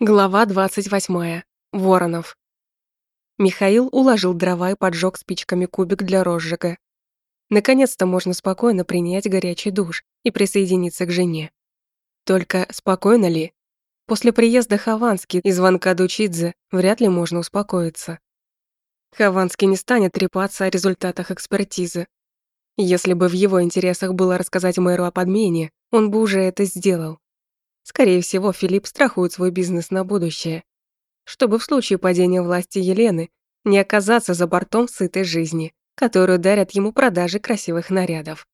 Глава 28. Воронов. Михаил уложил дрова и поджег спичками кубик для розжига. Наконец-то можно спокойно принять горячий душ и присоединиться к жене. Только спокойно ли? После приезда Хованский и звонка Дучидзе вряд ли можно успокоиться. Хованский не станет трепаться о результатах экспертизы. Если бы в его интересах было рассказать мэру о подмене, он бы уже это сделал. Скорее всего, Филипп страхует свой бизнес на будущее, чтобы в случае падения власти Елены не оказаться за бортом сытой жизни, которую дарят ему продажи красивых нарядов.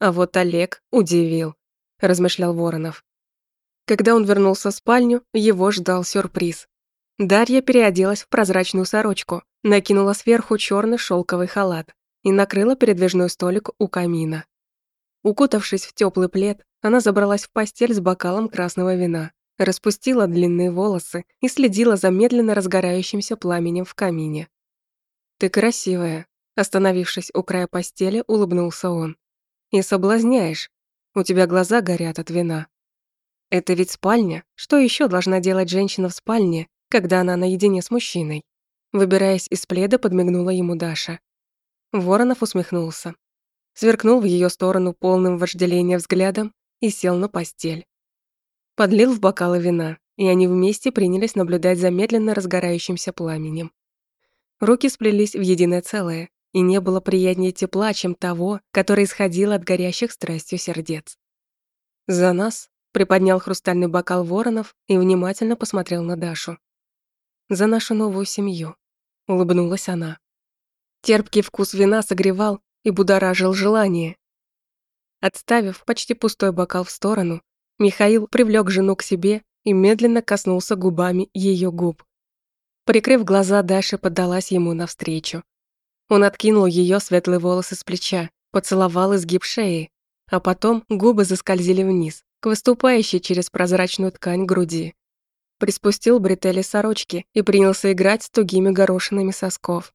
А вот Олег удивил, размышлял Воронов. Когда он вернулся в спальню, его ждал сюрприз. Дарья переоделась в прозрачную сорочку, накинула сверху черный шелковый халат и накрыла передвижной столик у камина. Укутавшись в теплый плед, она забралась в постель с бокалом красного вина, распустила длинные волосы и следила за медленно разгорающимся пламенем в камине. «Ты красивая», — остановившись у края постели, улыбнулся он. «И соблазняешь. У тебя глаза горят от вина». «Это ведь спальня. Что еще должна делать женщина в спальне, когда она наедине с мужчиной?» Выбираясь из пледа, подмигнула ему Даша. Воронов усмехнулся. Сверкнул в ее сторону полным вожделения взглядом и сел на постель. Подлил в бокалы вина, и они вместе принялись наблюдать за медленно разгорающимся пламенем. Руки сплелись в единое целое, и не было приятнее тепла, чем того, которое исходило от горящих страстью сердец. «За нас!» — приподнял хрустальный бокал Воронов и внимательно посмотрел на Дашу. «За нашу новую семью», — улыбнулась она. Терпкий вкус вина согревал и будоражил желание, Отставив почти пустой бокал в сторону, Михаил привлек жену к себе и медленно коснулся губами ее губ. Прикрыв глаза, Даша поддалась ему навстречу. Он откинул ее светлые волосы с плеча, поцеловал изгиб шеи, а потом губы заскользили вниз, к выступающей через прозрачную ткань груди. Приспустил бретели сорочки и принялся играть с тугими горошинами сосков,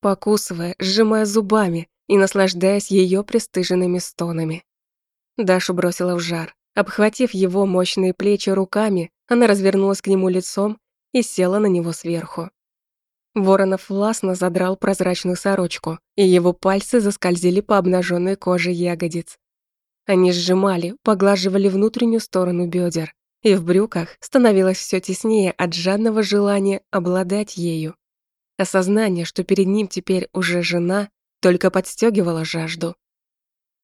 покусывая, сжимая зубами и наслаждаясь ее пристыженными стонами. Дашу бросила в жар. Обхватив его мощные плечи руками, она развернулась к нему лицом и села на него сверху. Воронов властно задрал прозрачную сорочку, и его пальцы заскользили по обнаженной коже ягодиц. Они сжимали, поглаживали внутреннюю сторону бедер, и в брюках становилось все теснее от жадного желания обладать ею. Осознание, что перед ним теперь уже жена, только подстегивало жажду.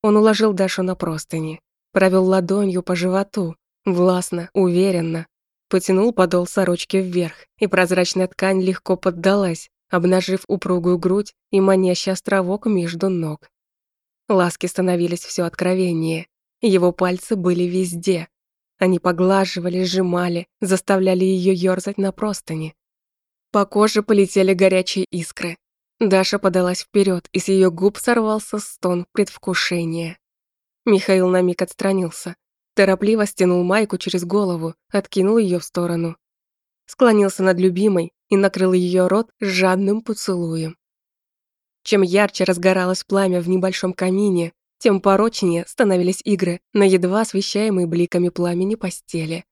Он уложил Дашу на простыни, провел ладонью по животу, властно, уверенно, потянул подол сорочки вверх, и прозрачная ткань легко поддалась, обнажив упругую грудь и манящий островок между ног. Ласки становились все откровеннее, его пальцы были везде. Они поглаживали, сжимали, заставляли ее ёрзать на простыни. По коже полетели горячие искры, Даша подалась вперед, и с ее губ сорвался стон предвкушения. Михаил на миг отстранился, торопливо стянул майку через голову, откинул ее в сторону. Склонился над любимой и накрыл ее рот жадным поцелуем. Чем ярче разгоралось пламя в небольшом камине, тем порочнее становились игры на едва освещаемой бликами пламени постели.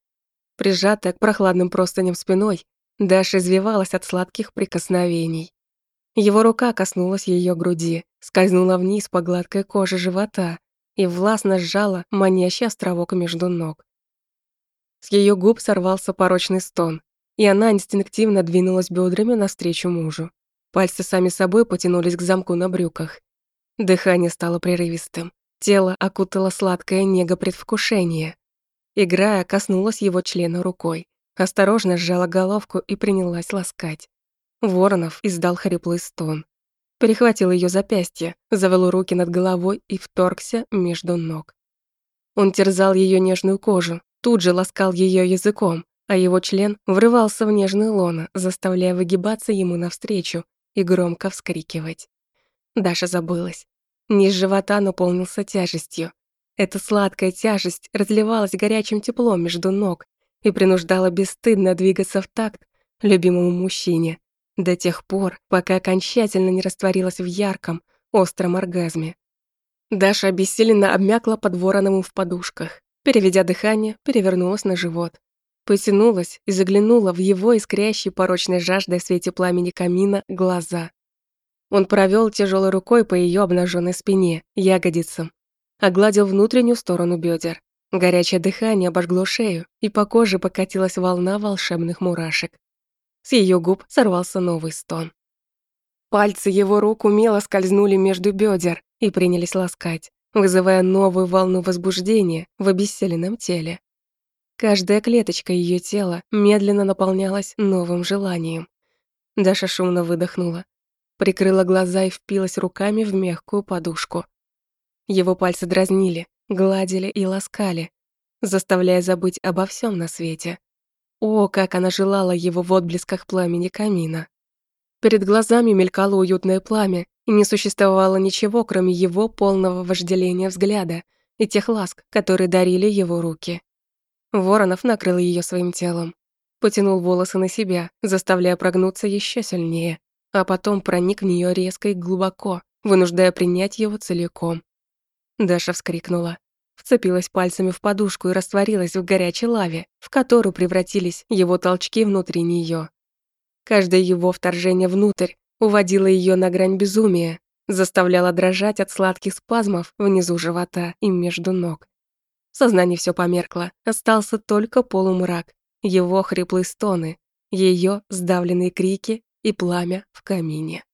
Прижатая к прохладным простыням спиной, Даша извивалась от сладких прикосновений. Его рука коснулась ее груди, скользнула вниз по гладкой коже живота и властно сжала манящий островок между ног. С ее губ сорвался порочный стон, и она инстинктивно двинулась бедрами навстречу мужу. Пальцы сами собой потянулись к замку на брюках. Дыхание стало прерывистым. Тело окутало сладкое нега предвкушения. Играя, коснулась его члена рукой. Осторожно сжала головку и принялась ласкать. Воронов издал хриплый стон. Перехватил ее запястье, завел руки над головой и вторгся между ног. Он терзал ее нежную кожу, тут же ласкал ее языком, а его член врывался в нежный лоно, заставляя выгибаться ему навстречу и громко вскрикивать. Даша забылась. Низ живота наполнился тяжестью. Эта сладкая тяжесть разливалась горячим теплом между ног и принуждала бесстыдно двигаться в такт любимому мужчине, до тех пор, пока окончательно не растворилась в ярком, остром оргазме. Даша обессиленно обмякла под вороном в подушках. Переведя дыхание, перевернулась на живот. Потянулась и заглянула в его искрящий порочной жаждой свете пламени камина глаза. Он провел тяжелой рукой по ее обнаженной спине, ягодицам, огладил внутреннюю сторону бедер. Горячее дыхание обожгло шею, и по коже покатилась волна волшебных мурашек. С ее губ сорвался новый стон. Пальцы его рук умело скользнули между бедер и принялись ласкать, вызывая новую волну возбуждения в обессиленном теле. Каждая клеточка ее тела медленно наполнялась новым желанием. Даша шумно выдохнула, прикрыла глаза и впилась руками в мягкую подушку. Его пальцы дразнили, гладили и ласкали, заставляя забыть обо всем на свете. О, как она желала его в отблесках пламени камина. Перед глазами мелькало уютное пламя, и не существовало ничего, кроме его полного вожделения взгляда и тех ласк, которые дарили его руки. Воронов накрыл ее своим телом, потянул волосы на себя, заставляя прогнуться еще сильнее, а потом проник в нее резко и глубоко, вынуждая принять его целиком. Даша вскрикнула, вцепилась пальцами в подушку и растворилась в горячей лаве, в которую превратились его толчки внутри нее. Каждое его вторжение внутрь уводило ее на грань безумия, заставляло дрожать от сладких спазмов внизу живота и между ног. В сознании все померкло, остался только полумрак, его хриплые стоны, ее сдавленные крики и пламя в камине.